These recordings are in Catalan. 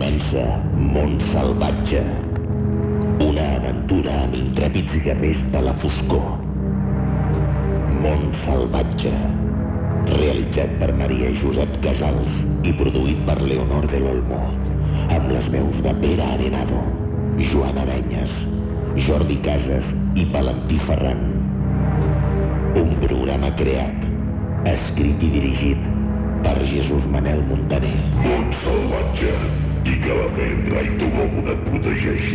comença Mont Salvatge. Una aventura amb intrèpids guerrers de la foscor. Mont Salvatge. Realitzat per Maria Josep Casals i produït per Leonor de l'Olmo. Amb les veus de Pere Arenado, Joan Arenyes, Jordi Casas i Valentí Ferran. Un programa creat, escrit i dirigit per Jesús Manel Montaner. Món salvatge i que la Fenra i Togobun et protegeixi.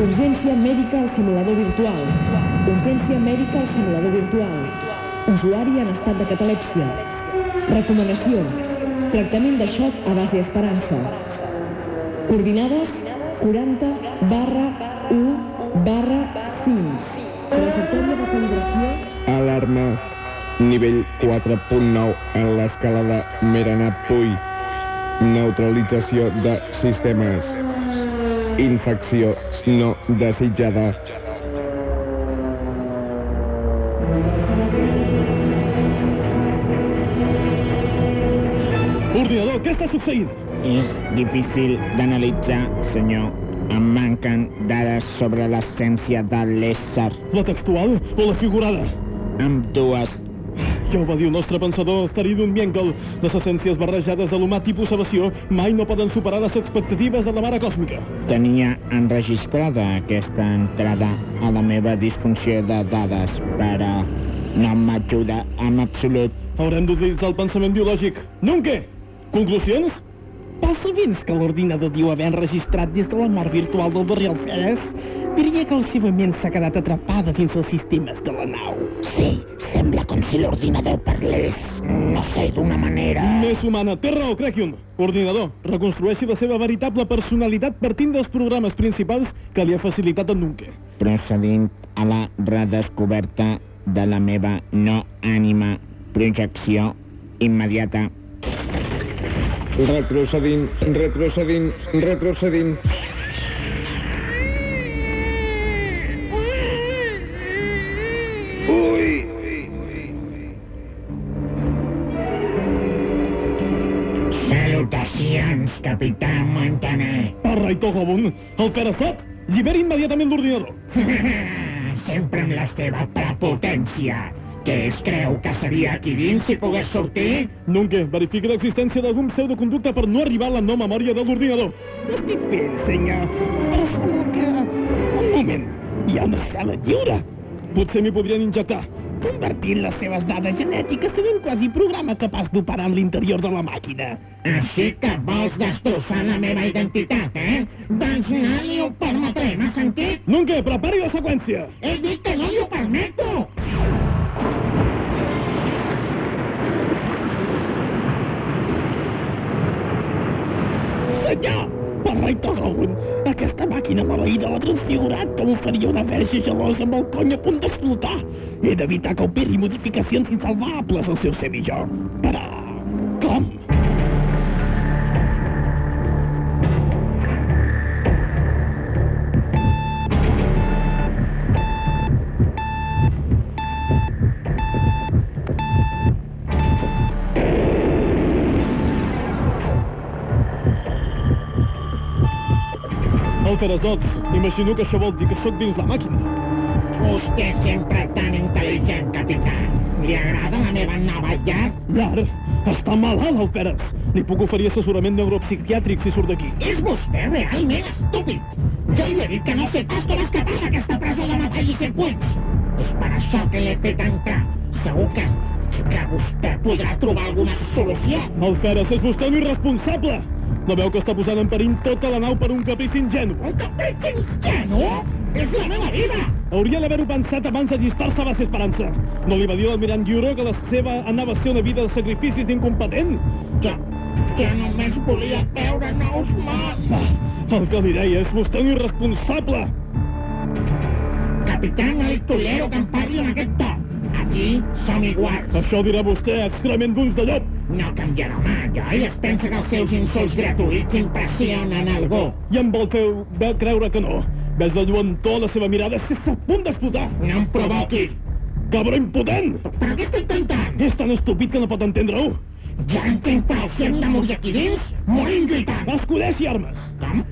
Urgència mèdica al simulador virtual. Urgència mèdica al simulador virtual. Usuari en estat de catalèpsia. Recomanacions. Tractament de xoc a base esperança. Coordinades 40 barra 1 barra 5. Alarma. Nivell 4.9 en l'escala de Meranap-Puy. Neutralització de sistemes. Infecció no desitjada. Ordinador, què està succeint? És difícil d'analitzar, senyor. Em manquen dades sobre l'essència de l'ésser. La textual o la figurada? Amb dues. Ja ho va dir el nostre pensador Staridun Mienkel. Les essències barrejades de l'humà tipus evasió mai no poden superar les expectatives de la mare còsmica. Tenia enregistrada aquesta entrada a la meva disfunció de dades, però no m'ajuda en absolut. Haurem d'utilitzar el pensament biològic. Nunca! Conclusions? Passa vins que l'ordinador diu haver enregistrat des de la mort virtual del darrer Alferes? Diria que la seva ment s'ha quedat atrapada dins els sistemes de la nau. Sí, sembla com si l'ordinador parlés, no sé, d'una manera... Més humana. Té raó, Krakion. Ordinador, reconstrueixi la seva veritable personalitat partint dels programes principals que li ha facilitat en Nunca. Procedint a la redescoberta de la meva no ànima projecció immediata. Retrocedint, retrocedint, retrocedint. Ui! Salutacions, capità Montaner. Parra i Togobun, el Ferasot, lliberi immediatament l'ordinador. Sempre amb la seva prepotència. Què es creu que seria aquí dins si pogués sortir? Nunca, verifiqui l'existència d'algun pseudoconducte per no arribar a la no memòria de l'ordinador. Estic fent, senyor. Però sembla que... Un moment. Hi ha una cel·la lliure. Potser m'hi podrien injectar. Convertint les seves dades genètiques en un quasi programa capaç d'operar en l'interior de la màquina. Així que vols destrossar la meva identitat, eh? Doncs no li ho permetré, m'ha sentit? Nunca, prepari la seqüència. He dit que no li ho permeto! Senyor! Parra i Togobun, aquesta màquina maleïda l'ha transfigurat com ho faria una verge gelosa amb el cony a punt d'explotar. He d'evitar que operi modificacions insalvables al seu semijó. Però... Ferasot, imagino que això vol dir que sóc dins la màquina. Vostè sempre tan intel·ligent, capità. Li agrada la meva nova llar? Llar, està malalt el Feres. Li puc oferir assessorament neuropsiquiàtric si surt d'aquí. És vostè realment estúpid. Jo li he dit que no sé pas com escapar d'aquesta presó de metall i circuits. És per això que l'he fet entrar. Segur que, que vostè podrà trobar alguna solució. El Feres és vostè un irresponsable. No veu que està posant en perill tota la nau per un caprici ingenu? Un caprici ingenu? És la meva vida! Hauria d'haver-ho pensat abans de llistar-se a base esperança. No li va dir l'almirant Gyuro que la seva anava a ser una vida de sacrificis d'incompetent? Jo, jo només volia veure nous mons. Ah, el que li deia és vostè un irresponsable. Capità, no li tolero que em parli en aquest to. Aquí som iguals. Això dirà vostè, excrement d'ulls de llop. No canviarà mà, oi? Es pensa que els seus insults gratuïts impressionen algú. I em vol fer ve creure que no. Ves de lluentor la seva mirada, és a punt d'explotar. No em provoqui. Cabró impotent! Però què estic tentant? És tan estúpid que no pot entendre-ho. Ja entenc pas, si hem de morir aquí dins, morim lluitant. Escudeix i armes. Com?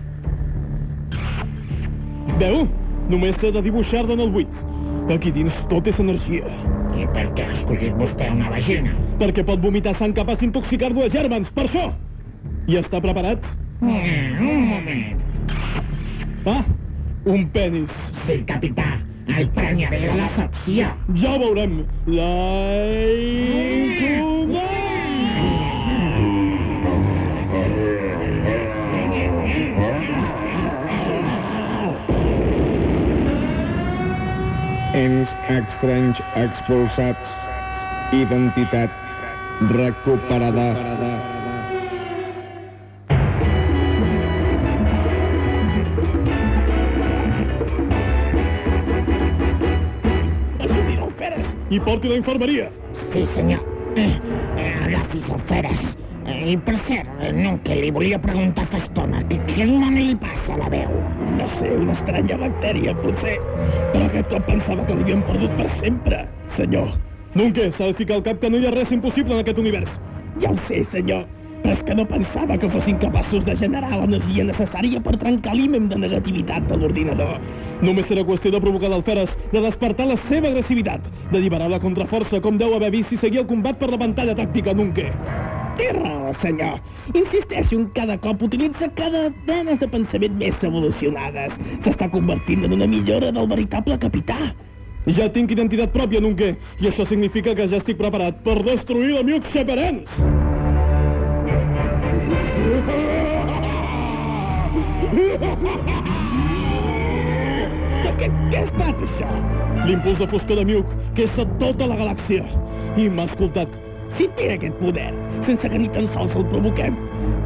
Veu? Només s'ha de dibuixar-ne en el buit. Aquí dins tot és energia. I per què ha escollit vostè una vagina? Perquè pot vomitar sang capaç d'intoxicar-lo a gèrmens, per això! I està preparat? Mm, un moment. Ah, un penis. Sí, capità, el premiaré de decepció. Ja ho veurem. La... Ens estranys expulsats. Identitat recuperada. Ajudi l'Alferes i porti la infermeria. Sí, senyor. Eh, eh, agafis el feres. I per cert, eh, no, que li volia preguntar fa estona, que què no li passa a la veu? No sé, una estranya bactèria, potser. Però aquest cop pensava que l'havíem perdut per sempre, senyor. Nunca s'ha de ficar al cap que no hi ha res impossible en aquest univers. Ja ho sé, senyor. Però és que no pensava que fossin capaços de generar l'energia necessària per trencar l'ímem de negativitat de l'ordinador. Només serà qüestió de provocar l'Alferes, de despertar la seva agressivitat, d'alliberar la contraforça com deu haver vist si seguia el combat per la pantalla tàctica Nunca. Té raó, senyor. Insisteixo en cada cop utilitza cada denes de pensament més evolucionades. S'està convertint en una millora del veritable capità. Ja tinc identitat pròpia, Nunca, i això significa que ja estic preparat per destruir l'amic Xaperens. Què, què, què ha estat, això? L'impuls de foscor de Miuk, que és a tota la galàxia. I m'ha escoltat. Si té aquest poder, sense que ni tan sols el provoquem,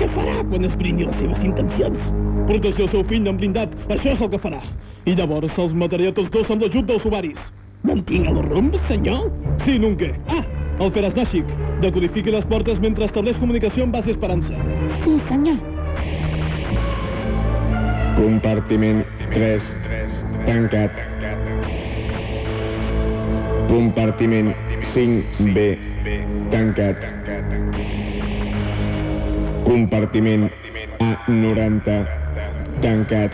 què farà quan esbrini les seves intencions? Protegir el seu fill en blindat, això és el que farà. I llavors els mataré a tots dos amb l'ajut dels ovaris. Mantinc el rumb, senyor? Sí, Nunca. Ah, el Ferasnàxic. Decodifiqui les portes mentre estableix comunicació amb base Esperança. Sí, senyor. Compartiment 3. Tancat. Compartiment 5B. Tancat. Compartiment A90. Tancat.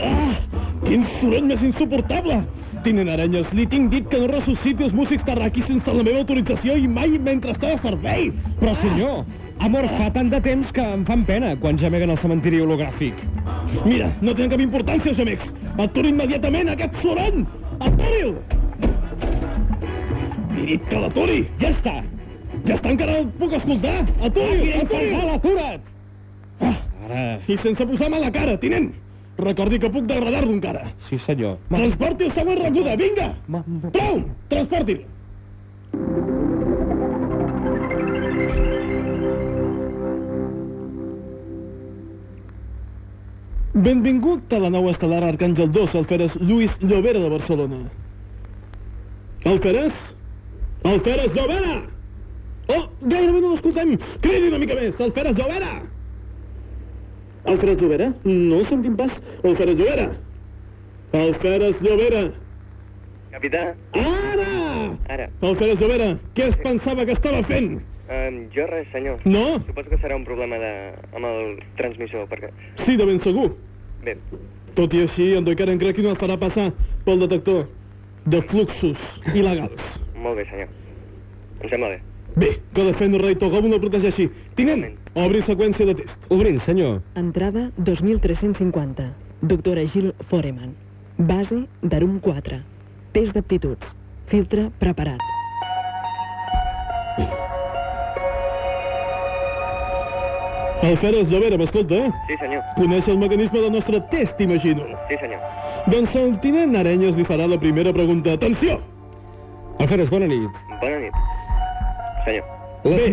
Ah, quin soroll més insuportable! Tinent Arenyes, li tinc dit que no ressusciti els músics terraquis sense la meva autorització i mai mentre està de servei! Però senyor, amor, fa tant de temps que em fan pena quan gemeguen al cementiri hologràfic. Mira, no tenen cap importància, els amics! Aturi immediatament aquest soroll! Aturi'l! He dit que l'aturi! Ja està! Ja està, encara el puc escoltar! Aturi'l! Aturi'l! Infernal, atura't! Ara... I sense posar mala cara, tinent! Recordi que puc degradar-lo encara. Sí, senyor. Transporti el següent recuda, vinga! Ma... Prou! Transporti'l! Benvingut a la nau estel·lar Arcàngel 2, Alferes Lluís Llobera de Barcelona. Alferes? Alferes Llobera! Oh, gairebé no l'escoltem! Cridi una mica més! Alferes Llobera! Alferes Llobera? No el sentim pas. Alferes Llobera! Alferes Llobera! Capità, Ara! ara. Alferes Llobera, què es pensava que estava fent? Um, jo res, senyor. No? Suposo que serà un problema de... amb el transmissor, perquè... Sí, de ben segur. Bé, Tot i així, en Doikaren crec que no el farà passar pel detector de fluxos il·legals. molt bé, senyor. Em sembla bé. Bé, que defendo rei Togobo no protegeixi. Tinent, obri seqüència de test. Obrint, senyor. Entrada 2350. Doctora Gil Foreman. Base d'Arum 4. Test d'aptituds. Filtre preparat. Alferes Llobera, m'escolta? eh? Sí, senyor. Coneix el mecanisme del nostre test, imagino. Sí, senyor. Doncs el tinent Arenyes li farà la primera pregunta. Atenció! Alferes, bona nit. Bona nit. Senyor. Bé.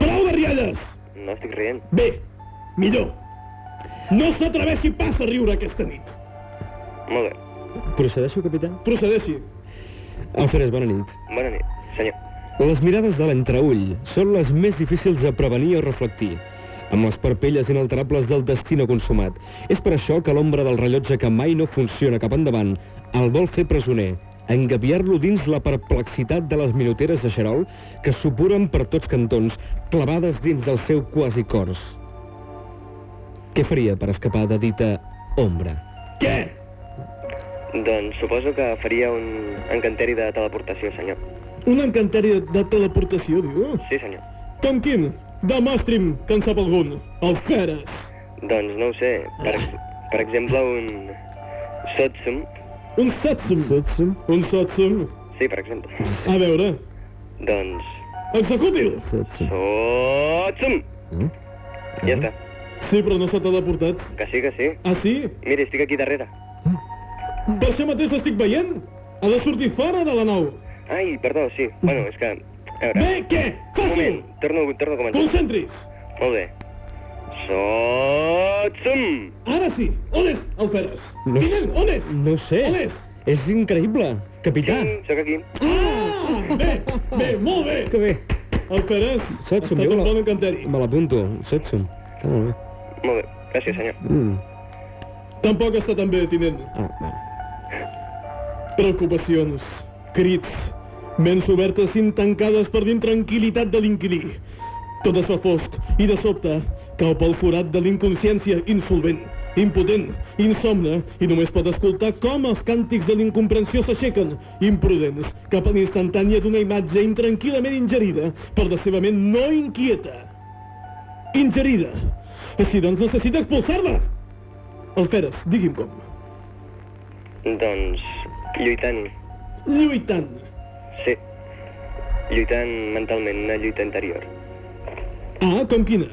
Prou de rialles! no estic rient. Bé, millor. No s'atreveixi pas a riure aquesta nit. Molt bé. Procedeixo, capità? Procedeixi. Alferes, bona nit. Bona nit, senyor. Les mirades de l'entreull són les més difícils de prevenir o reflectir, amb les parpelles inalterables del destí no consumat. És per això que l'ombra del rellotge que mai no funciona cap endavant el vol fer presoner, engaviar-lo dins la perplexitat de les minuteres de xarol que supuren per tots cantons, clavades dins el seu quasi cors. Què faria per escapar de dita ombra? Què? Doncs suposo que faria un encanteri de teleportació, senyor. Un encanteri de teleportació, diu? Sí, senyor. Com quin? Demostri'm que en sap algun. El Feres. Doncs no ho sé. Per, ex per exemple, un... Sotsum. Un Satsum. Satsum? Un Satsum. Sí, per exemple. A veure. Doncs... Executi'l. Satsum. Sotsum! Mm? Ja està. Sí, però no s'ha teleportat. Que sí, que sí. Ah, sí? Mira, estic aquí darrere. Per això mateix l'estic veient. Ha de sortir fora de la nau. Ai, perdó, sí. Bueno, és que... A veure... Bé, què? Un Fàcil. moment, torno, torno a començar. Concentris. Molt bé. Sotsum! Ara sí. On és el Feres? No Tinent, on és? No sé. On és? És increïble, capità. Sí, sóc aquí. Ah, bé, bé, molt bé. Que bé. El Feres ha estat un la- bon encanteri. Me l'apunto. Satsum. Està molt bé. Molt bé. Gràcies, senyor. Mm. Tampoc està tan bé, tinent. Ah, va. Preocupacions, crits, ments obertes intancades per d'intranquil·litat de l'inquilí. Tot es fa fosc i de sobte cau pel forat de l'inconsciència insolvent, impotent, insomne i només pot escoltar com els càntics de l'incomprensió s'aixequen, imprudents, cap a l'instantània d'una imatge intranquil·lament ingerida per la seva ment no inquieta. Ingerida. Així doncs necessita expulsar-la. Alferes, digui'm com. Doncs... Lluitant. Lluitant. Sí. Lluitant mentalment, una lluita interior. Ah, com quina?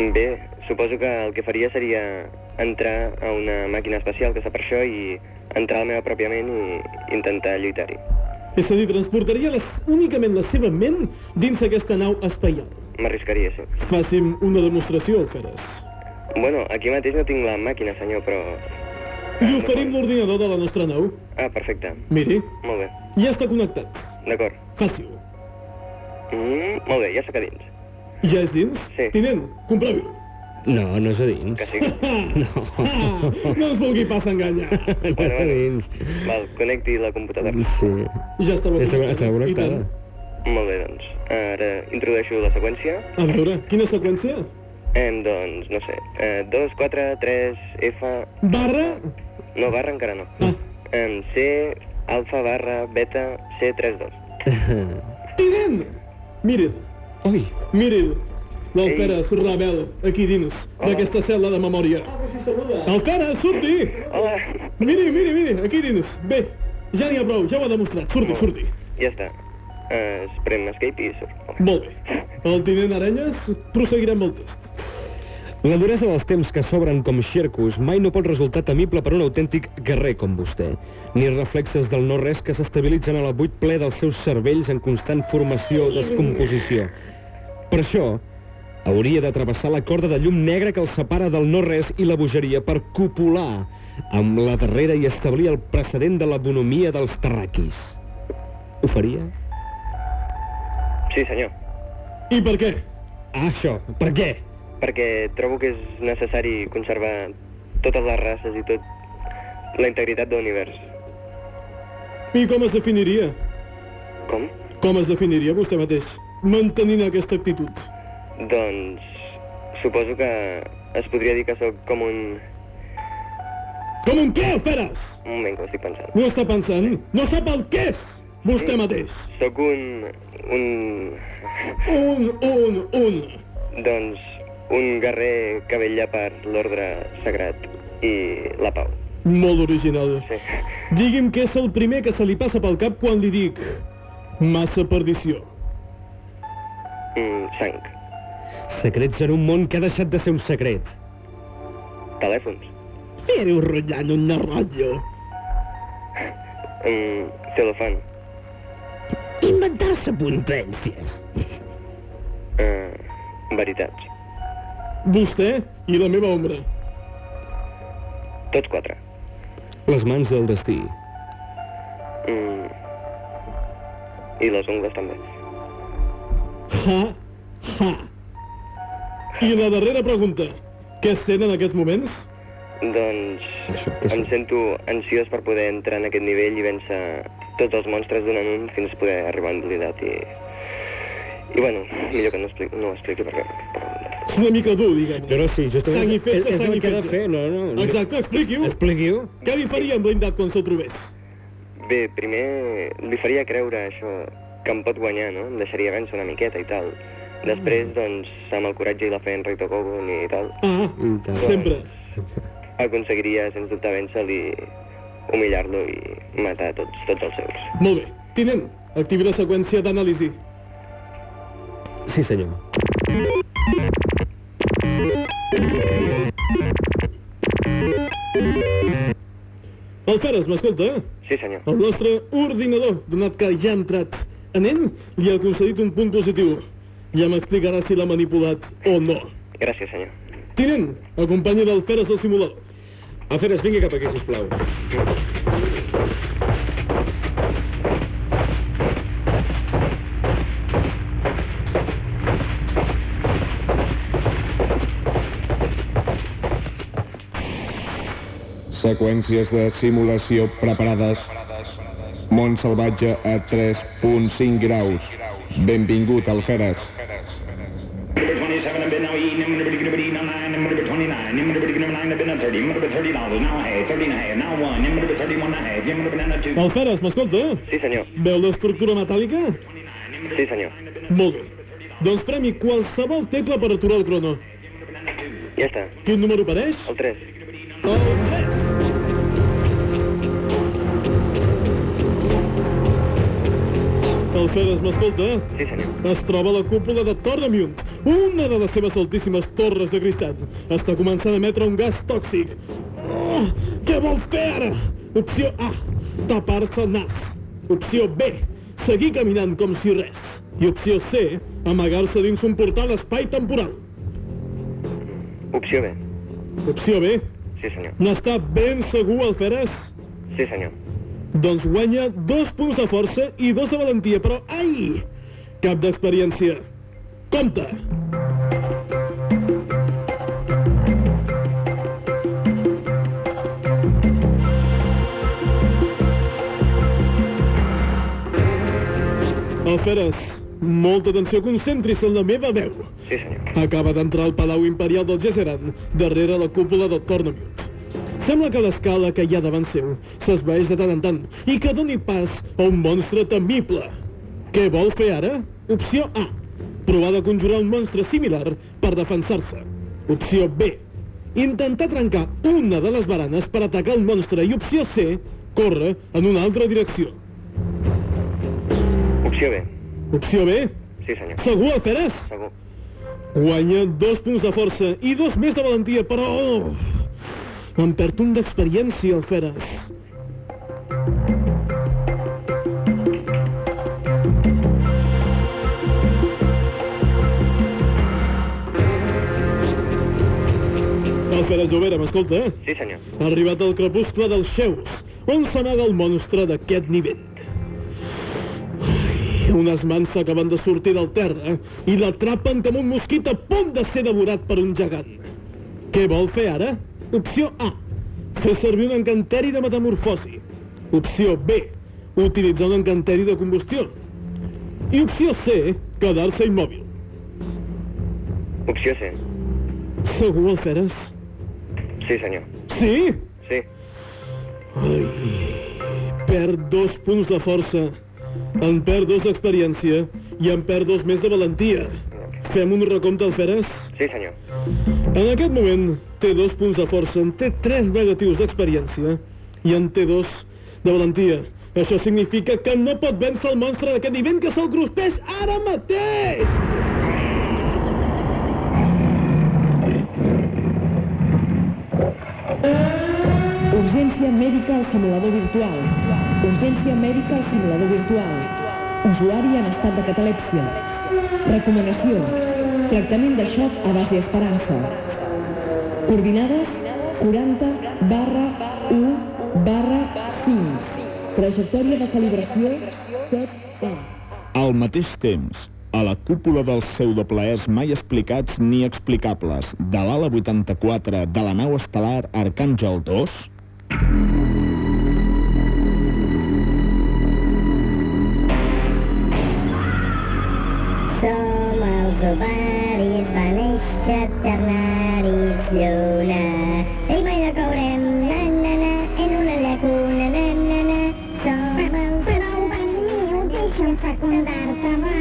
Bé, suposo que el que faria seria entrar a una màquina espacial que està per això i entrar a la meva pròpia ment i intentar lluitar-hi. És a dir, transportaria les, únicament la seva ment dins aquesta nau espaial. M'arriscaria, sí. Faci'm una demostració, Feres. Bueno, aquí mateix no tinc la màquina, senyor, però... Li oferim l'ordinador de la nostra nau. Ah, perfecte. Miri, Molt bé. ja està connectat. D'acord. Fàcil. Mm, molt bé, ja sóc a dins. Ja és dins? Sí. Tinent, comprovi-ho. No, no és a dins. Que sí. No. Ah, no ens vulgui pas enganyar. No és Bueno, a bueno. dins. Val, connecti la computadora. Sí. Ja estava Està, connectada. està I connectada. Molt bé, doncs. Ara introdueixo la seqüència. A veure, quina seqüència? Em, doncs, no sé, eh, 2, 4, 3, F... Barra? No, barra encara no. Ah. Em, C, alfa, barra, beta, C, 3, 2. Tinent! Miri'l, Ui, miri'l. Ei. L'Alferes rebel, aquí dins, d'aquesta cel·la de memòria. Alferes, surti! Hola! Miri, miri, miri, aquí dins. Bé, ja n'hi ha prou, ja ho ha demostrat. Surti, surti. Ja està. Eh, es prem escape i surt. Molt bé. El tinent Aranyes proseguirà amb el test. La duresa dels temps que s'obren com xercos mai no pot resultar temible per un autèntic guerrer com vostè, ni reflexes del no-res que s'estabilitzen a la buit ple dels seus cervells en constant formació o descomposició. Per això, hauria de travessar la corda de llum negra que el separa del no-res i la bogeria per copular amb la darrera i establir el precedent de la bonomia dels terraquis. Ho faria? Sí, senyor. I per què? Ah, això. Per què? Perquè trobo que és necessari conservar totes les races i tot la integritat de l'univers. I com es definiria? Com? Com es definiria vostè mateix, mantenint aquesta actitud? Doncs suposo que es podria dir que sóc com un... Com un què, Alferes? Un moment que ho estic pensant. No està pensant? No sap el què és, vostè mateix. Sóc un... un... Un, un, un. doncs un guerrer que vetlla per l'ordre sagrat i la pau. Molt original. Sí. Digui'm què és el primer que se li passa pel cap quan li dic massa perdició. Mm, sang. Secrets en un món que ha deixat de ser un secret. Telèfons. Era rotllant una rotllo. Mm, celofan. Inventar-se potències. Uh, veritats. Vostè i la meva ombra. Tots quatre. Les mans del destí. Mm. I les ungles també. Ha, ha. I la darrera pregunta. Què sent en aquests moments? Doncs Això, em sento ansiós per poder entrar en aquest nivell i vèncer tots els monstres d'un en un fins a poder arribar a Endolidat i... I bueno, millor que no, expliqui, no ho expliqui perquè... Una mica dur, diguem No, no, sí, justament Sang i és, fetge, és, és sang el i que ha de fetge. fer, no, no. no. Exacte, expliqui-ho. Expliqui-ho. Què li faria en blindat quan se'l trobés? Bé, primer li faria creure això que em pot guanyar, no? Em deixaria vèncer una miqueta i tal. Després, doncs, amb el coratge i la fe en Rito Kogun i tal, Ah, I tant. sempre. aconseguiria, sens dubte, vèncer-lo i humillar-lo i matar tots, tots els seus. Molt bé. Tinent, activi la seqüència d'anàlisi. Sí, senyor. Alferes, m'escolta? Sí, senyor. El nostre ordinador, donat que ja ha entrat en ell, li ha concedit un punt positiu. Ja m'explicarà si l'ha manipulat o no. Gràcies, senyor. Tinent, acompanyi l'Alferes al simulador. Alferes, vingui cap aquí, sisplau. And a half, now one, number 31 and a half, number banana two. Alferes, m'escolta? Sí, senyor. Veu l'estructura metàl·lica? Sí, senyor. Molt bé. Doncs premi qualsevol tecla per aturar el crono. Ja està. Quin número apareix? El 3. El 3. Alferes, m'escolta? Sí, senyor. Es troba a la cúpula de Tornamunt, una de les seves altíssimes torres de cristall. Està començant a emetre un gas tòxic. Oh, què vol fer ara? Opció A, tapar-se el nas. Opció B, seguir caminant com si res. I opció C, amagar-se dins un portal espai-temporal. Opció B. Opció B, Sí, senyor. n'està ben segur, Alferes? Sí, senyor. Doncs guanya dos punts de força i dos de valentia, però ai! Cap d'experiència. Compte! Alferes, molta atenció, concentri-se en la meva veu. Sí, senyor. Acaba d'entrar al Palau Imperial del Gesseran, darrere la cúpula del Tornamunt. Sembla que l'escala que hi ha davant seu s'esvaeix de tant en tant i que doni pas a un monstre temible. Què vol fer ara? Opció A. Provar de conjurar un monstre similar per defensar-se. Opció B. Intentar trencar una de les baranes per atacar el monstre. I opció C. Córrer en una altra direcció. Opció B. Opció B. Sí, senyor. Segur, Alferes? Segur. Guanya dos punts de força i dos més de valentia, però... Oh, em perd un d'experiència, el Feres. El Feres Llobera, m'escolta, eh? Sí, senyor. Ha arribat el crepuscle dels Xeus, on s'amaga el monstre d'aquest nivell. Ai, unes mans s'acaben de sortir del terra i l'atrapen com un mosquit a punt de ser devorat per un gegant. Què vol fer ara? Opció A. Fer servir un encanteri de metamorfosi. Opció B. Utilitzar un encanteri de combustió. I opció C. Quedar-se immòbil. Opció C. Segur el feres? Sí, senyor. Sí? Sí. Ai, perd dos punts de força, en perd dos d'experiència i en perd dos més de valentia. Fem un recompte al Feres? Sí, senyor. En aquest moment té dos punts de força, en té tres negatius d'experiència i en té dos de valentia. Això significa que no pot vèncer el monstre d'aquest nivell que se'l cruspeix ara mateix! Urgència mèdica al simulador virtual. Urgència mèdica al simulador virtual. Usuari en estat de catalèpsia. Recomanacions. Tractament de xoc a base esperança. Coordinades 40 barra 1 barra 5. Trajectòria de calibració 7A. Al mateix temps, a la cúpula dels pseudoplaers mai explicats ni explicables de l'ala 84 de la nau estel·lar Arcàngel 2... Ovaris, va néixer ternaris, lluna. I mai no caurem, na, na, na, en una llacuna, na, na, na. Som els... Ovari meu, deixa'm fecundar-te, va.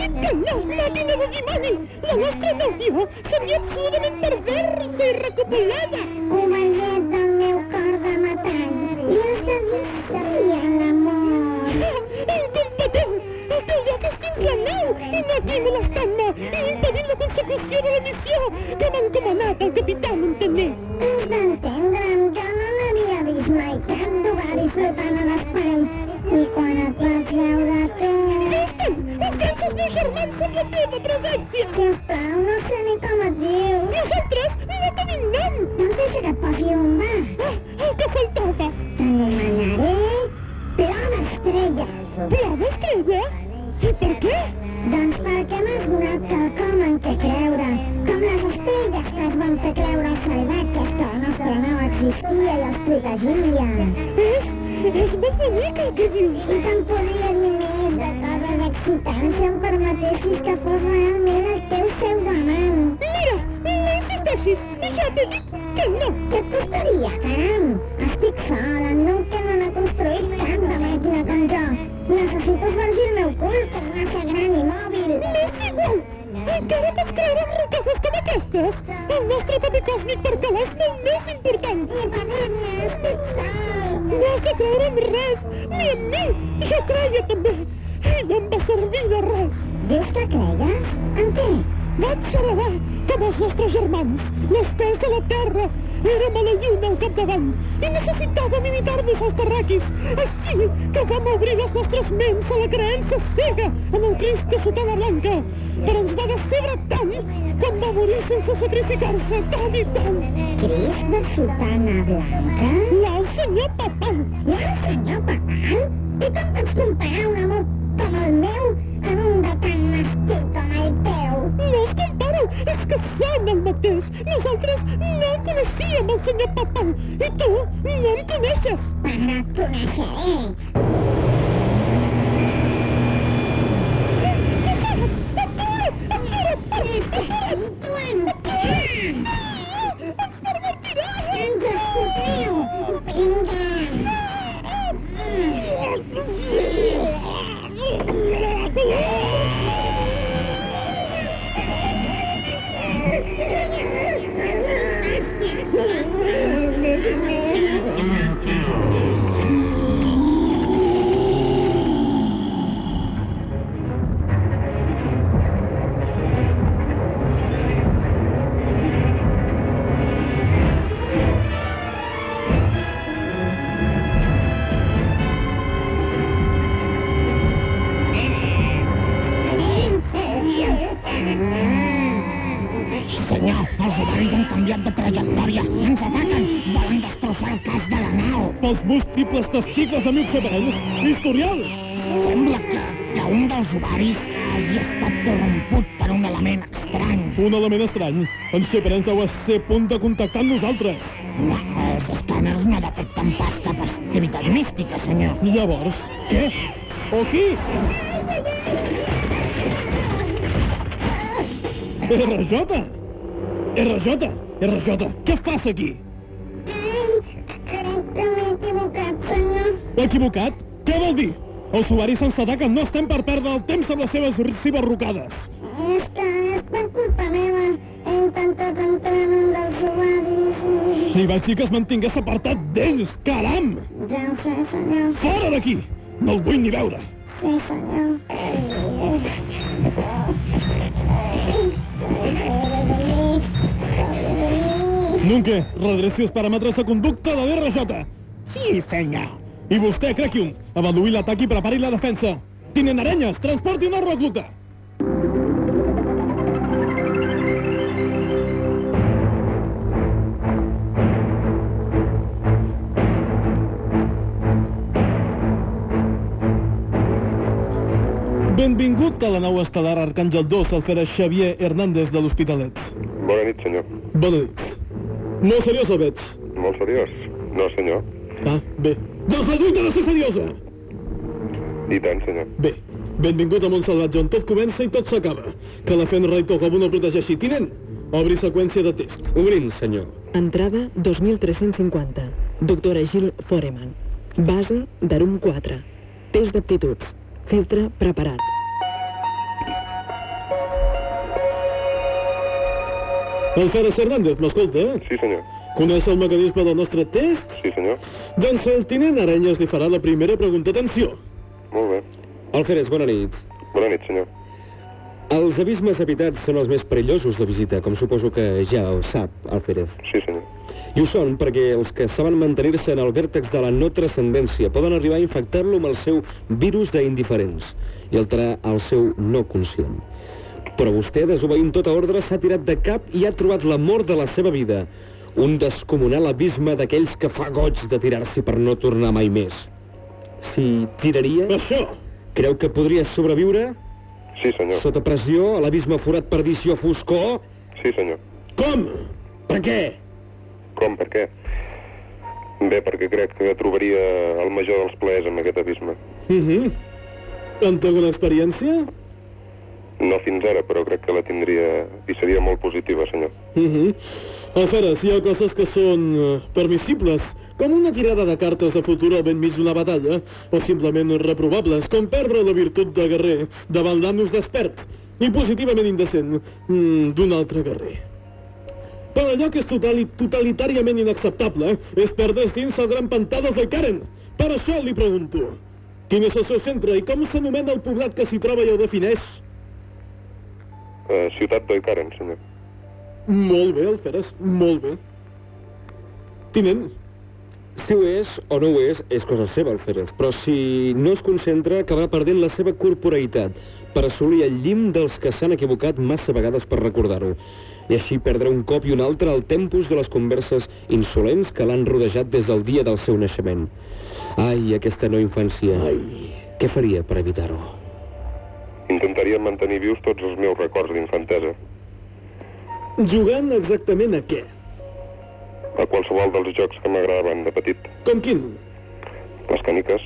Dit que no, màquina de dimoni! La nostra unió seria absolutament perversa i recopulada! Ovariet del meu cor de metall, i has de dir sí a l'amor. Incompetent! El teu lloc és dins la nau i no aquí molestant-me i impedint la consecució de la missió que m'ha encomanat el capità Montaner. Has d'entendre'm, jo no n'havia vist mai cap d'ovari flotant a l'espai. I quan et vaig veure tu... Vés-te'n! Ofensa els meus germans amb la teva presència! Sisplau, no protegia. És... és molt bonic el que dius. I te'n podria dir més de coses excitants si em permetessis que fos realment el teu pseudoamant. Mira, no insisteixis, ja t'he dit terraquis. Així que vam obrir les nostres ments a la creença cega en el Crist de sotana blanca. Però ens va decebre tant quan va morir sense sacrificar-se tant i tant. Crist de sotana blanca? L'alt senyor Papal. L'alt senyor Papal? I com pots comparar un amor com el meu amb un de tan mesquí com el teu? No es compara, és que són el mateix. Nosaltres no coneixíem el senyor Papal i tu no em coneixes. Però et testicles, amics sabents. Historial! Sembla que, que un dels ovaris hagi estat corromput per un element estrany. Un element estrany. En Xeperens deu ser punt de contactar amb nosaltres. No, els escàners no detecten pas cap activitat mística, senyor. Llavors, què? O qui? RJ! RJ! RJ! Què fas aquí? Equivocat? Què vol dir? Els usuaris se'n s'ataquen, no estem per perdre el temps amb les seves ciberrocades. És que és per culpa meva. He intentat entrar en un dels ovaris i... Li vaig dir que es mantingués apartat d'ells, caram! Ja ho sé, senyor. Fora d'aquí! No el vull ni veure. Sí, senyor. Nunca, redreci els paràmetres de conducta de l'RJ. Sí, senyor. I vostè, Crequium, avaluï l'atac i prepari la defensa. Tinen Arenyes, transporti un recluta. Benvingut a la nau estel·lar Arcàngel 2, el Fera Xavier Hernández de l'Hospitalet. Bona nit, senyor. Bona nit. Molt seriós el veig. Molt seriós? No, senyor. Ah, bé. Doncs la lluita ha de ser seriosa. I tant, senyor. Bé, benvingut a Montsalvatge, on tot comença i tot s'acaba. Que la Fenra i Cocobu no protegeixi. Tinent, obri seqüència de test. Obrim, senyor. Entrada 2350. Doctora Gil Foreman. Base d'Arum 4. Test d'aptituds. Filtre preparat. El Feres Hernández, m'escolta? eh? Sí, senyor. Coneix el mecanisme del nostre test? Sí, senyor. Doncs el tinent Arenyes li farà la primera pregunta. Atenció! Molt bé. Alferes, bona nit. Bona nit, senyor. Els abismes habitats són els més perillosos de visita, com suposo que ja el sap, Alferes. Sí, senyor. I ho són perquè els que saben mantenir-se en el vèrtex de la no transcendència poden arribar a infectar-lo amb el seu virus d'indiferents i alterar el seu no conscient. Però vostè, desobeint tota ordre, s'ha tirat de cap i ha trobat l'amor de la seva vida. Un descomunal abisme d'aquells que fa goig de tirar-s'hi per no tornar mai més. Si tiraria... Això! Creu que podria sobreviure? Sí, senyor. Sota pressió, a l'abisme forat perdició foscor? Sí, senyor. Com? Per què? Com, per què? Bé, perquè crec que trobaria el major dels plaers en aquest abisme. Uh -huh. En té alguna experiència? No fins ara, però crec que la tindria i seria molt positiva, senyor. Uh -huh. Alferes, hi ha coses que són eh, permissibles, com una tirada de cartes de futur al ben mig d'una batalla, o simplement reprovables, com perdre la virtut de guerrer davant l'anus despert, i positivament indecent mm, d'un altre guerrer. Però allò que és total totalitàriament inacceptable és perdre's dins el gran pantà de Karen. Per això li pregunto, quin és el seu centre i com s'anomena el poblat que s'hi troba i el defineix? Uh, ciutat d'Oikaren, senyor. Molt bé, Alferes, molt bé. Tinent, Si ho és o no ho és, és cosa seva, Alferez. Però si no es concentra, acabarà perdent la seva corporeïtat per assolir el llim dels que s'han equivocat massa vegades per recordar-ho. I així perdrà un cop i un altre el tempus de les converses insolents que l'han rodejat des del dia del seu naixement. Ai, aquesta no infància. Ai. Què faria per evitar-ho? Intentaria mantenir vius tots els meus records d'infantesa. Jugant exactament a què? A qualsevol dels jocs que m'agradaven de petit. Com quin? Les caniques,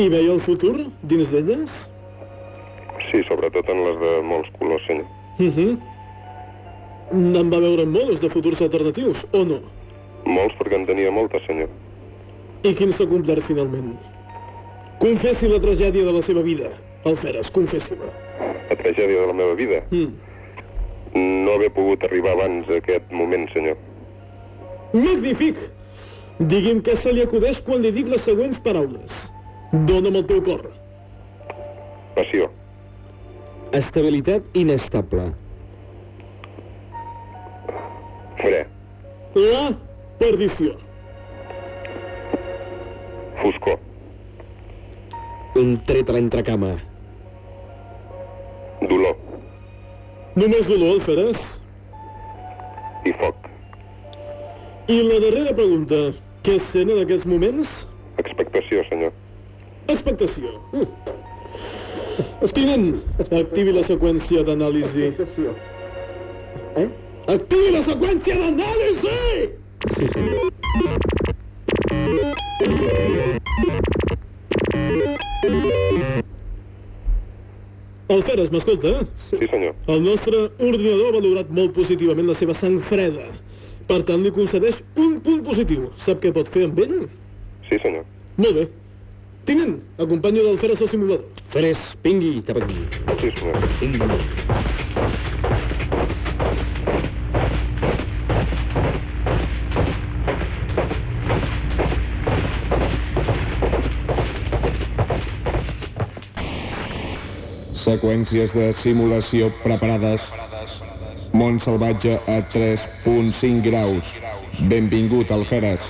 I veia el futur dins d'elles? sí, sobretot en les de molts colors, senyor. Uh -huh. N'en va veure molts de futurs alternatius, o no? Molts perquè en tenia moltes, senyor. I quin s'ha complert finalment? Confessi la tragèdia de la seva vida. Alferes, confessi-la. La tragèdia de la meva vida. Mm. No haver pogut arribar abans a aquest moment, senyor. Magnífic! Digui'm què se li acudeix quan li dic les següents paraules. Dóna'm el teu cor. Passió, Estabilitat inestable. fre, La perdició. foscor, Un tret a l'entrecama. Dolor Només dolor, Alferes? i foc. I la darrera pregunta. Què sent en aquests moments? Expectació, senyor. Expectació. Uh. Tinent, activi la seqüència d'anàlisi. Eh? Activi la seqüència d'anàlisi! Sí, senyor. Alferes, m'escolta? Sí, senyor. El nostre ordinador ha valorat molt positivament la seva sang freda. Per tant, li concedeix un punt positiu. Sap què pot fer amb ell? Sí, senyor. Molt bé. Tinent, acompanyo d'Alferes al simulador. Feres, vingui cap aquí. Sí, senyor. Vingui. Seqüències de simulació preparades. Mont salvatge a 3.5 graus. Benvingut, Alferes.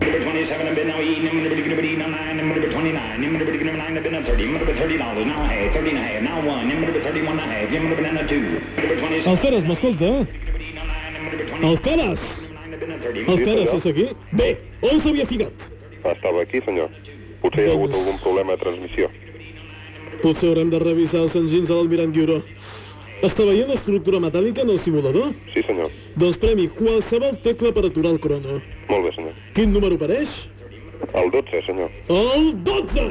Number 27 have been now eaten, number 29, number 29, number 29 have been a 30, number 30 dollars, now a half, 30 and a half, now one, number 31 and a half, number banana two, number 27, Alferes, m'escolta? number 20, Alferes! have been a 30, Alferes, senyor. és aquí? Bé, on s'havia ficat? Estava aquí, senyor. Potser hi ha hagut algun problema de transmissió. Potser haurem de revisar els enginys de l'Almirant Guiuró. Està veient l'estructura metàl·lica en el simulador? Sí, senyor. Doncs premi qualsevol tecla per aturar el crono. Molt bé, senyor. Quin número apareix? El 12, senyor. El 12!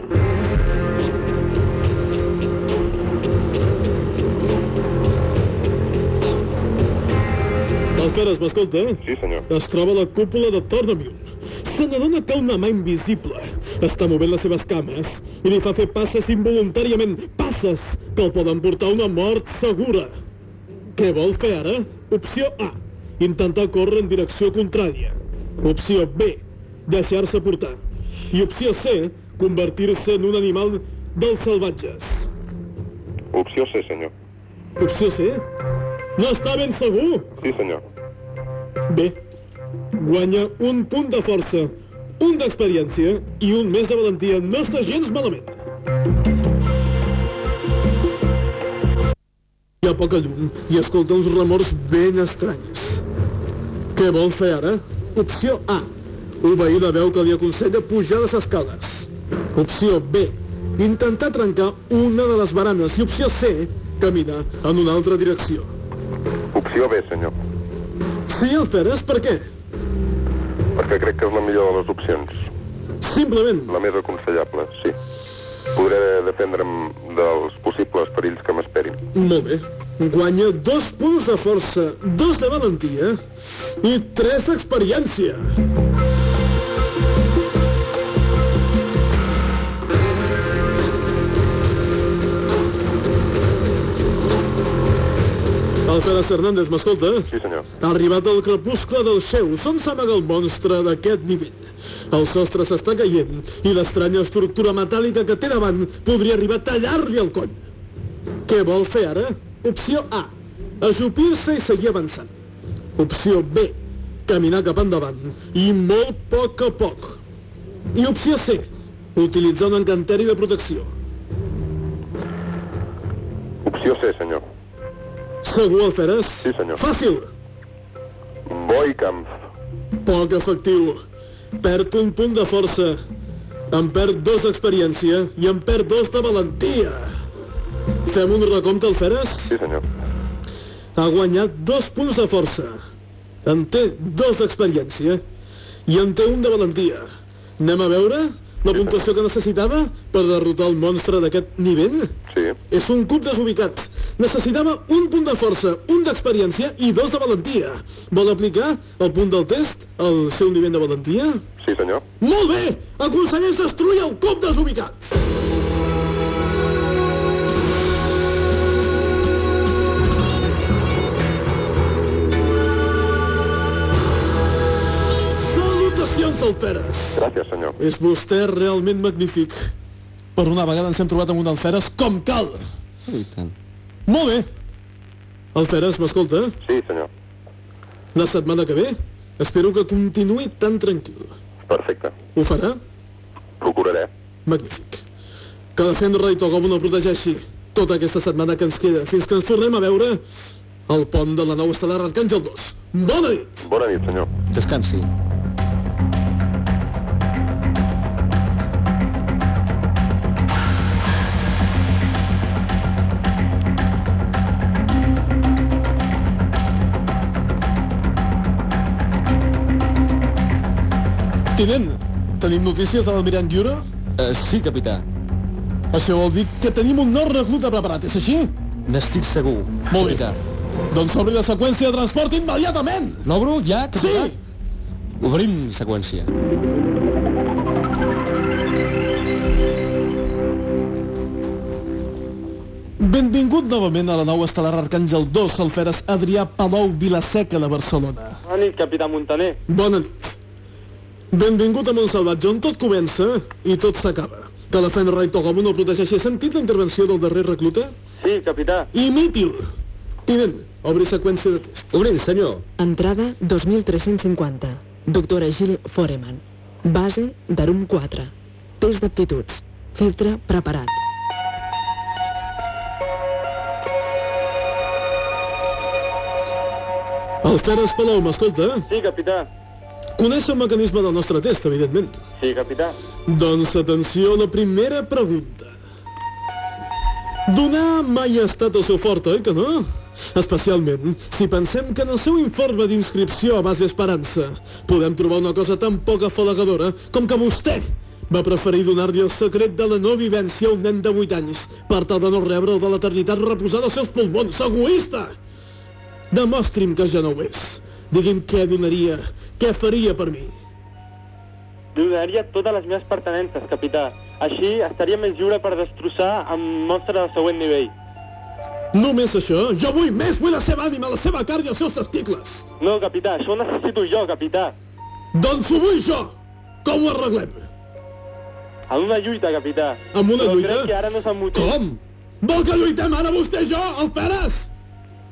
El Feres m'escolta? Sí, senyor. Es troba a la cúpula de Tornamion. Se n'adona que una mà invisible està movent les seves cames i li fa fer passes involuntàriament, passes que el poden portar a una mort segura. Què vol fer ara? Opció A. Intentar córrer en direcció contrària. Opció B. Deixar-se portar. I opció C. Convertir-se en un animal dels salvatges. Opció C, senyor. Opció C? No està ben segur? Sí, senyor. Bé, guanya un punt de força, un d'experiència i un més de valentia. No està gens malament. Hi ha poca llum i escolta uns remors ben estranys. Què vol fer ara? Opció A. Obeir la veu que li aconsella pujar les escales. Opció B. Intentar trencar una de les baranes. I opció C. Caminar en una altra direcció. Opció B, senyor. Sí, el Feres, per què? Perquè crec que és la millor de les opcions. Simplement. La més aconsellable, sí. Podré defendre'm dels possibles perills que m'esperin. Molt bé. Guanya dos punts de força, dos de valentia i tres d'experiència. Alferes Hernández, m'escolta? Sí, senyor. Ha arribat el crepuscle del Zeus, on s'amaga el monstre d'aquest nivell. El sostre s'està caient i l'estranya estructura metàl·lica que té davant podria arribar a tallar-li el coll. Què vol fer ara? Opció A. Ajupir-se i seguir avançant. Opció B. Caminar cap endavant i molt poc a poc. I opció C. Utilitzar un encanteri de protecció. Opció C, senyor. Segur, Alferes? Sí, senyor. Fàcil. Boicamp. Poc efectiu. Perd un punt de força. En perd dos d'experiència i en perd dos de valentia. Fem un recompte, Alferes? Sí, senyor. Ha guanyat dos punts de força. En té dos d'experiència i en té un de valentia. Anem a veure la puntuació que necessitava per derrotar el monstre d'aquest nivell? Sí. És un cub desubicat. Necessitava un punt de força, un d'experiència i dos de valentia. Vol aplicar el punt del test al seu nivell de valentia? Sí, senyor. Molt bé! Aconsegueix destruir el cub desubicat! Salutacions, Alferes! Gràcies, senyor. És vostè realment magnífic. Per una vegada ens hem trobat amb un Alferes com cal. I tant. Molt bé. Alferes, m'escolta? Sí, senyor. La setmana que ve espero que continuï tan tranquil. Perfecte. Ho farà? Procuraré. Magnífic. Que la Fenra i Togobo no protegeixi tota aquesta setmana que ens queda, fins que ens tornem a veure al pont de la nou estel·lar Arcàngel 2. Bona nit! Bona nit, senyor. Descansi. Tinent, tenim notícies de l'almirant Giura? Uh, sí, capità. Això vol dir que tenim un nou recluta preparat, és així? N'estic segur. Molt bé. capità. Doncs obri la seqüència de transport immediatament! L'obro ja, capità? Sí! Obrim seqüència. Benvingut novament a la nau estel·lar Arcàngel 2, Alferes Adrià Palou Vilaseca de Barcelona. Bona nit, capità Montaner. Bona nit. Benvingut a Montsalvatge, on tot comença i tot s'acaba. Que la Fenra i Togobo no protegeixi. Has sentit la intervenció del darrer recluta? Sí, capità. Imiti-l. Tinent, obri seqüència de test. Obrim, senyor. Entrada 2350. Doctora Gil Foreman. Base d'Arum 4. Test d'aptituds. Filtre preparat. Alferes Palou, m'escolta? Sí, capità. Coneix el mecanisme del nostre test, evidentment. Sí, capità. Doncs atenció a la primera pregunta. Donar mai ha estat el seu fort, oi que no? Especialment si pensem que en el seu informe d'inscripció a base Esperança podem trobar una cosa tan poc afalagadora com que vostè va preferir donar-li el secret de la no vivència a un nen de 8 anys per tal de no rebre el de l'eternitat reposada als seus pulmons. Egoista! Demostri'm que ja no ho és. Digui'm què donaria, què faria per mi. Donaria totes les meves pertenences, capità. Així estaria més lliure per destrossar amb monstre del següent nivell. Només això? Jo vull més, vull la seva ànima, la seva carn i els seus testicles. No, capità, això ho necessito jo, capità. Doncs ho vull jo! Com ho arreglem? En una lluita, capità. Amb una Però lluita? crec que ara no el motiu. Com? Vol que lluitem ara vostè i jo, el Feres?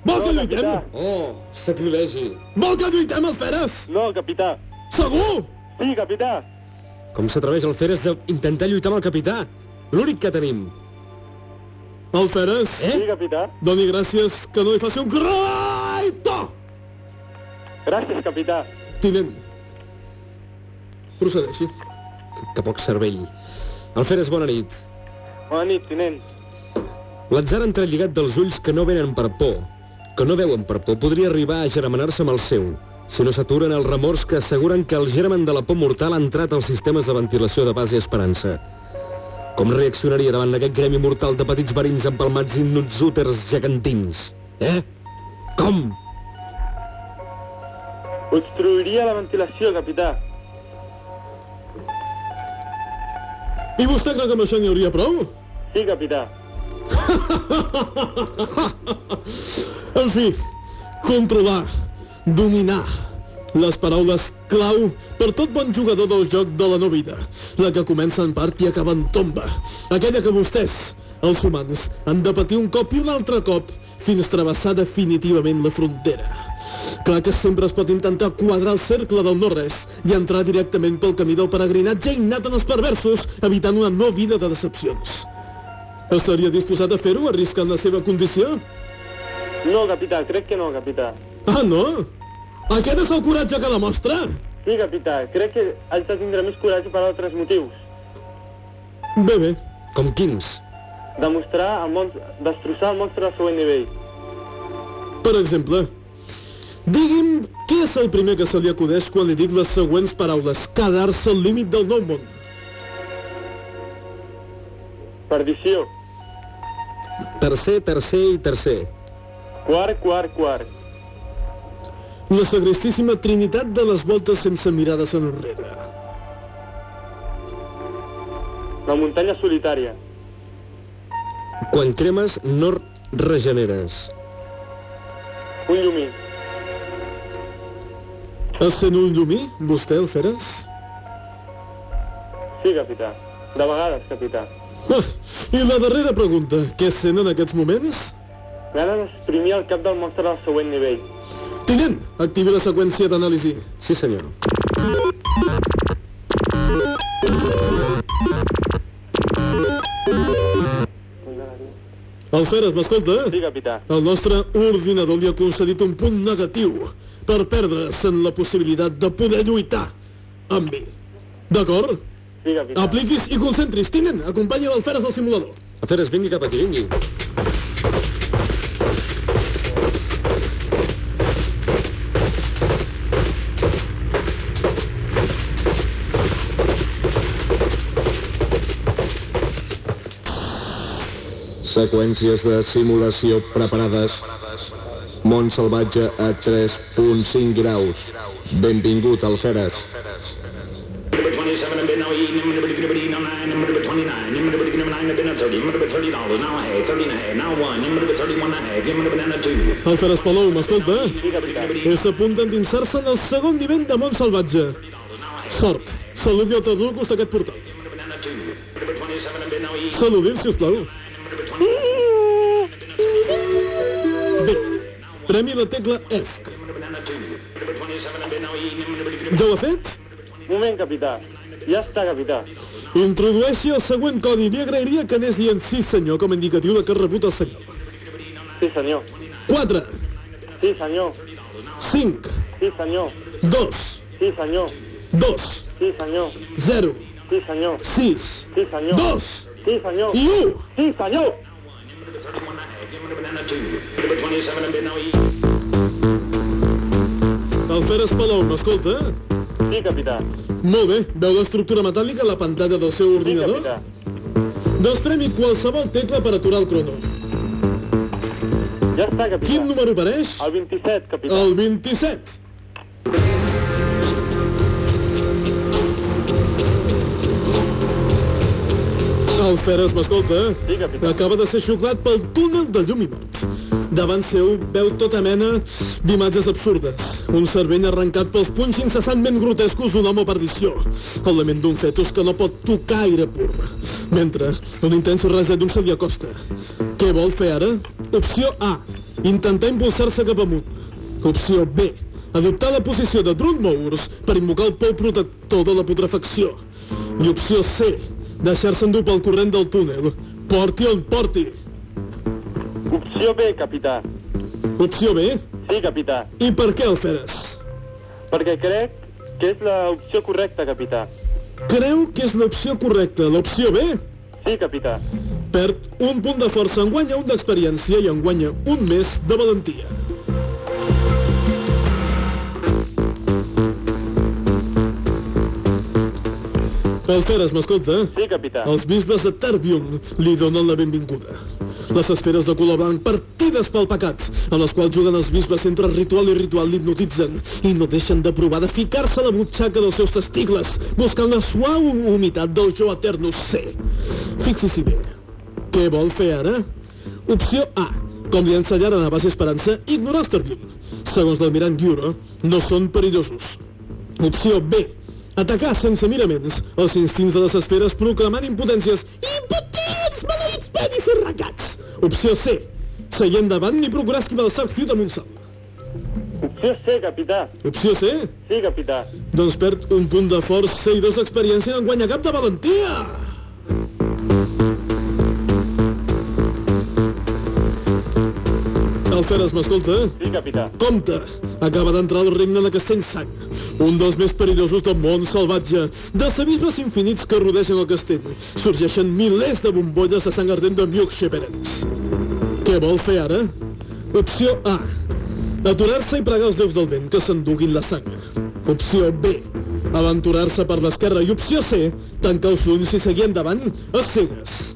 Vol que lluitem? Oh, sacrilegi. Vol que lluitem, el Feres? No, capità. Segur? Sí, capità. Com s'atreveix el Feres d'intentar lluitar amb el capità? L'únic que tenim. El Feres? Eh? Sí, capità. Doni gràcies que no li faci un graito! Gràcies, capità. Tinent. Procedeixi. Que poc cervell. El Feres, bona nit. Bona nit, tinent. L'atzar entrelligat dels ulls que no venen per por, que no veuen per por, podria arribar a germanar-se amb el seu, si no s'aturen els remors que asseguren que el germen de la por mortal ha entrat als sistemes de ventilació de base Esperança. Com reaccionaria davant d'aquest gremi mortal de petits verins empalmats i nuts úters gegantins? Eh? Com? Obstruiria la ventilació, capità. I vostè creu que amb això n'hi hauria prou? Sí, capità. En fi, controlar, dominar, les paraules clau per tot bon jugador del joc de la no vida, la que comença en part i acaba en tomba, aquella que vostès, els humans, han de patir un cop i un altre cop fins travessar definitivament la frontera. Clar que sempre es pot intentar quadrar el cercle del no-res i entrar directament pel camí del peregrinatge innat en els perversos, evitant una no vida de decepcions. Estaria disposat a fer-ho arriscant la seva condició? No, capità, crec que no, capità. Ah, no? Aquest és el coratge que demostra? Sí, capità, crec que haig de tindre més coratge per altres motius. Bé, bé. Com quins? Demostrar el monstre, destrossar el monstre del següent nivell. Per exemple, digui'm què és el primer que se li acudeix quan li dic les següents paraules. Quedar-se al límit del nou món. Perdició. Tercer, tercer i tercer. Quart, quart, quart. La sagristíssima trinitat de les voltes sense mirades enrere. La muntanya solitària. Quan cremes no regeneres. Un llumí. Sent un llumí, vostè, el Feres? Sí, capità. De vegades, capità. Ah, I la darrera pregunta, què sent en aquests moments? Ganes d'exprimir el cap del monstre del següent nivell. Tinent, activi la seqüència d'anàlisi. Sí, senyor. El Feres, m'escolta? Sí, capità. El nostre ordinador li ha concedit un punt negatiu per perdre's en la possibilitat de poder lluitar amb mi. D'acord? Capità. Apliquis i concentris. Tinent, acompanya el Feres al simulador. Feres, vingui cap aquí, vingui. Seqüències de simulació preparades. Mont salvatge a 3.5 graus. Benvingut al Feres. Number 27 have been now eating, number 29, number 29, number 29 have been at 30, number 30 dollars, now a half, 30 and a half, now one, number 31 and a half, number banana two. El Feres Palou, m'escolta? És a punt d'endinsar-se en el segon nivell de Mont Salvatge. Sort. Saludi el Tardulcus d'aquest portal. Saludi'l, sisplau. Bé, premi la tecla ESC. Ja ho ha fet? Moment, capità. Ja està, capità. Introdueixi el següent codi. Li agrairia que anés dient sí senyor com a indicatiu de que ha rebut el senyor. Sí, senyor. 4, Sí, senyor. 5, Sí, senyor. 2, Sí, senyor. 2, Sí, senyor. 0, Sí, senyor. 6, Sí, senyor. 2 Sí, senyor. i 1. Sí, senyor. Alferes Palou, m'escolta? Sí, capità. Molt bé, veu l'estructura metàl·lica a la pantalla del seu Sí, ordinador? capità. Despremi qualsevol tecla per aturar el crono. Ja està, capità. Quin número apareix? El 27, capità. El 27. El Feres, m'escolta? Sí, capità. Acaba de ser xuclat pel túnel de llum i. Davant seu veu tota mena d'imatges absurdes. Un cervell arrencat pels punys incessantment grotescos d'un home perdició. El lament d'un fetus que no pot tocar aire pur. Mentre un intens d'un se li acosta. Què vol fer ara? Opció A. Intentar impulsar-se cap amunt. Opció B. Adoptar la posició de Drun Mours per invocar el pou protector de la putrefacció. I opció C. Deixar-se endur pel corrent del túnel. Porti on porti. Opció B, capità. Opció B? Sí, capità. I per què el feres? Perquè crec que és l'opció correcta, capità. Creu que és l'opció correcta. L'opció B? Sí, capità. Perd un punt de força, en guanya un d'experiència i en guanya un més de valentia. El Feres, m'escolta? Sí, capità. Els bisbes de Terbium li donen la benvinguda. Les esferes de color blanc partides pel pecat, en les quals juguen els bisbes entre ritual i ritual l'hipnotitzen i no deixen de provar de ficar-se a la butxaca dels seus testicles, buscant la suau humitat del jo eternus C. Fixi-s'hi bé. Què vol fer ara? Opció A. Com li ensenyaren a base Esperança, ignorar els Terbium. Segons l'almirant Giuro, no són perillosos. Opció B. Atacar sense miraments els instints de les esferes proclamant impotències. Impotents, maleïts penis arracats! Opció C. Seguir endavant i procurar esquivar el sac fiu damunt sal. Opció C, capità. Opció C? Sí, capità. Doncs perd un punt de força i dos d'experiència i en guanya cap de valentia! Alferes, m'escolta? Sí, capità. Compte! Acaba d'entrar al regne de Castellsang, un dels més perillosos del món salvatge. Dels abismes infinits que rodegen el castell, sorgeixen milers de bombolles de sang ardent de miucs xeperens. Què vol fer ara? Opció A. Aturar-se i pregar els déus del vent que s'enduguin la sang. Opció B. Aventurar-se per l'esquerra. I opció C. Tancar els ulls i seguir endavant a cegues.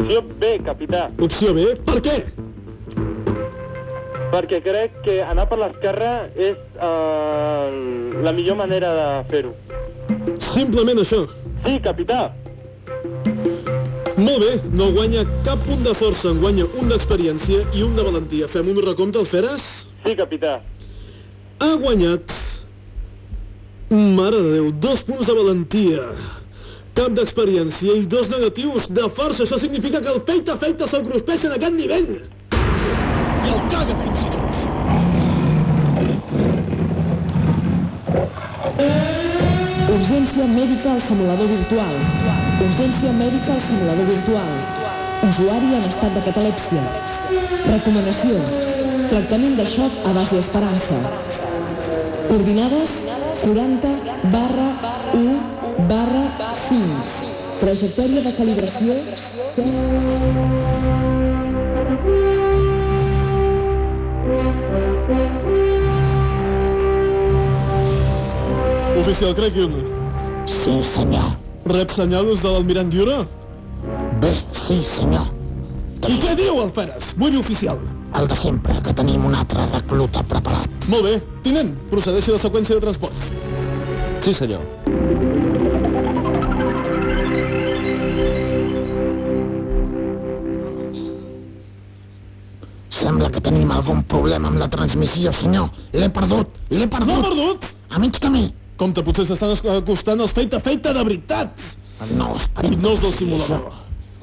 Opció B, capità. Opció B. Per què? Perquè crec que anar per l'esquerra és uh, la millor manera de fer-ho. Simplement això. Sí, capità. Molt bé, no guanya cap punt de força, en guanya un d'experiència i un de valentia. Fem un recompte, el Feres? Sí, capità. Ha guanyat... Mare de Déu, dos punts de valentia. Cap d'experiència i dos negatius de força. Això significa que el feita feita se'l cruspeix en aquest nivell. I el caga fins i tot. Urgència mèdica al simulador virtual. Urgència mèdica al simulador virtual. Usuari en estat de catalèpsia. Recomanacions. Tractament de xoc a base esperança. Coordinades 40 barra 1 barra 5. Trajectòria de calibració... Oficial Kraken, Sí, senyor. rep senyals de l'almirant Giura? Bé, sí, senyor. I què diu el Feres? Vull oficial. El de sempre, que tenim un altre recluta preparat. Molt bé. Tinent, procedeixi la seqüència de transport. Sí, senyor. Sembla que tenim algun problema amb la transmissió, senyor. L'he perdut, l'he perdut. L'ha perdut? A mig camí. Compte, potser s'estan acostant els feita feita de veritat. No, esperem. No els del simulador.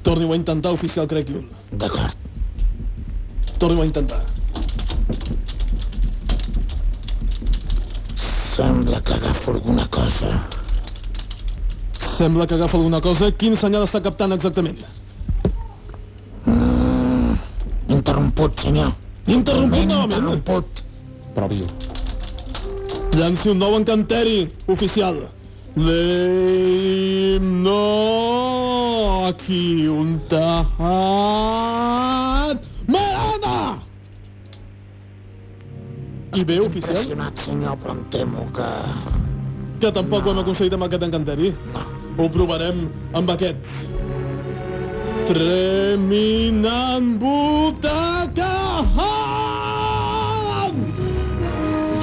Torni-ho a intentar, oficial Kraken. D'acord. Torni-ho a intentar. Sembla que agafo alguna cosa. Sembla que agafa alguna cosa. Quin senyal està captant exactament? Mm, interromput, senyor. Interromput novament? Interromput. Provi-ho. Llanci un nou encanteri oficial. L'himno... Aquí un tahat... Marana! I bé, oficial? Impressionat, senyor, però em temo que... Que tampoc ho hem aconseguit amb aquest encanteri? No. Ho provarem amb aquest. Treminant butacahan!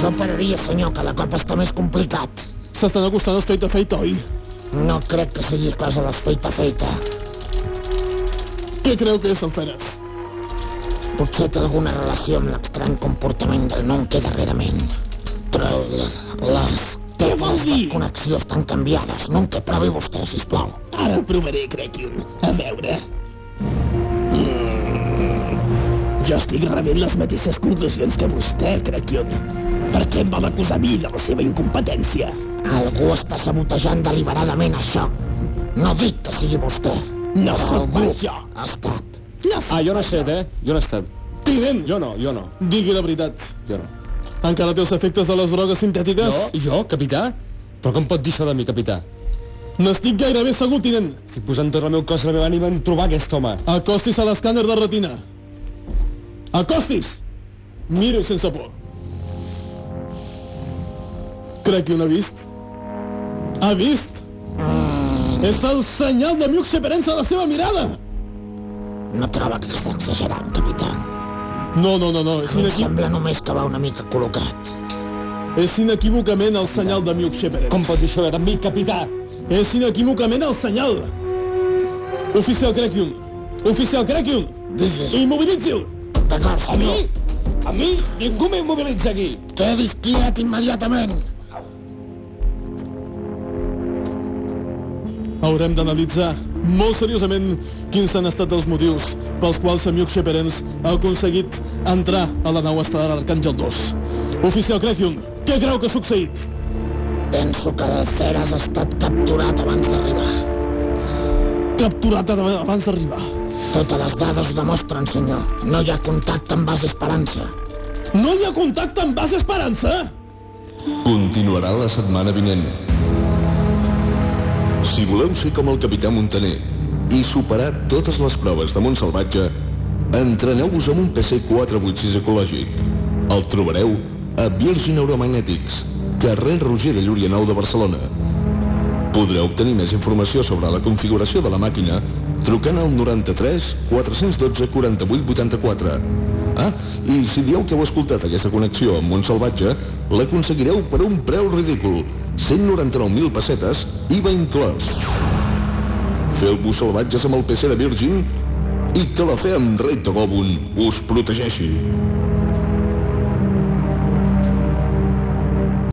Jo pararia, senyor, que la copa està més complicat. S'estan acostant els feita feita, oi? No crec que sigui cosa dels feita feita. Què creu que és el Feres? Potser té alguna relació amb l'estrany comportament del nonque darrerament. Però les teves de connexió estan canviades. Nonque, provi vostè, sisplau. Ara provaré, Crequion. A veure... Mm. Jo estic rebent les mateixes conclusions que vostè, Crequion. Per què em vol acusar a mi de la seva incompetència? Algú està sabotejant deliberadament això. No dic que sigui vostè. No sóc algú jo. Ha estat. No Ah, jo no he estat, eh? Jo no he estat. Tinent! Jo no, jo no. Digui la veritat. Jo no. Encara té els efectes de les drogues sintètiques? Jo? Jo, capità? Però com pot dir això de mi, capità? N'estic gairebé segur, tinent. Estic posant tot el meu cos i la meva ànima en trobar aquest home. Acostis a l'escàner de retina. Acostis! Miro sense por. Crec que ho ha vist. Ha vist? És el senyal de Miuk Seperenza a la seva mirada! No troba que està exagerant, capità. No, no, no, no, és, A mi em inequí sembla només que va una mica col·locat. és inequívocament el senyal de Miuk Seperenza. Com pot dir això de mi, capità? És inequívocament el senyal. Oficial Crekium. Oficial Crekium. Digui. Immobilitzi-el. D'acord, A mi? senyor. A mi? Ningú m'immobilitza aquí. Quedi quiet immediatament. Haurem d'analitzar molt seriosament quins han estat els motius pels quals Samiuk Sheperens ha aconseguit entrar a la nau estel·lar Arcàngel 2. Oficial Crekium, què creu que ha succeït? Penso que el Feres ha estat capturat abans d'arribar. Capturat ab- abans d'arribar. Totes les dades ho demostren, senyor. No hi ha contacte amb base Esperança. No hi ha contacte amb base Esperança? Continuarà la setmana vinent. Si voleu ser com el capità Montaner i superar totes les proves de món salvatge, entreneu-vos amb un PC486 ecològic. El trobareu a Virgin Neuromagnetics, carrer Roger de Llúria 9 de Barcelona. Podreu obtenir més informació sobre la configuració de la màquina trucant al 93 412 48 84. Ah, i si dieu que heu escoltat aquesta connexió amb Mont Salvatge, l'aconseguireu per un preu ridícul, 199.000 pessetes, IVA inclòs. Feu-vos salvatges amb el PC de Virgin i que la fe amb rei Togobun us protegeixi.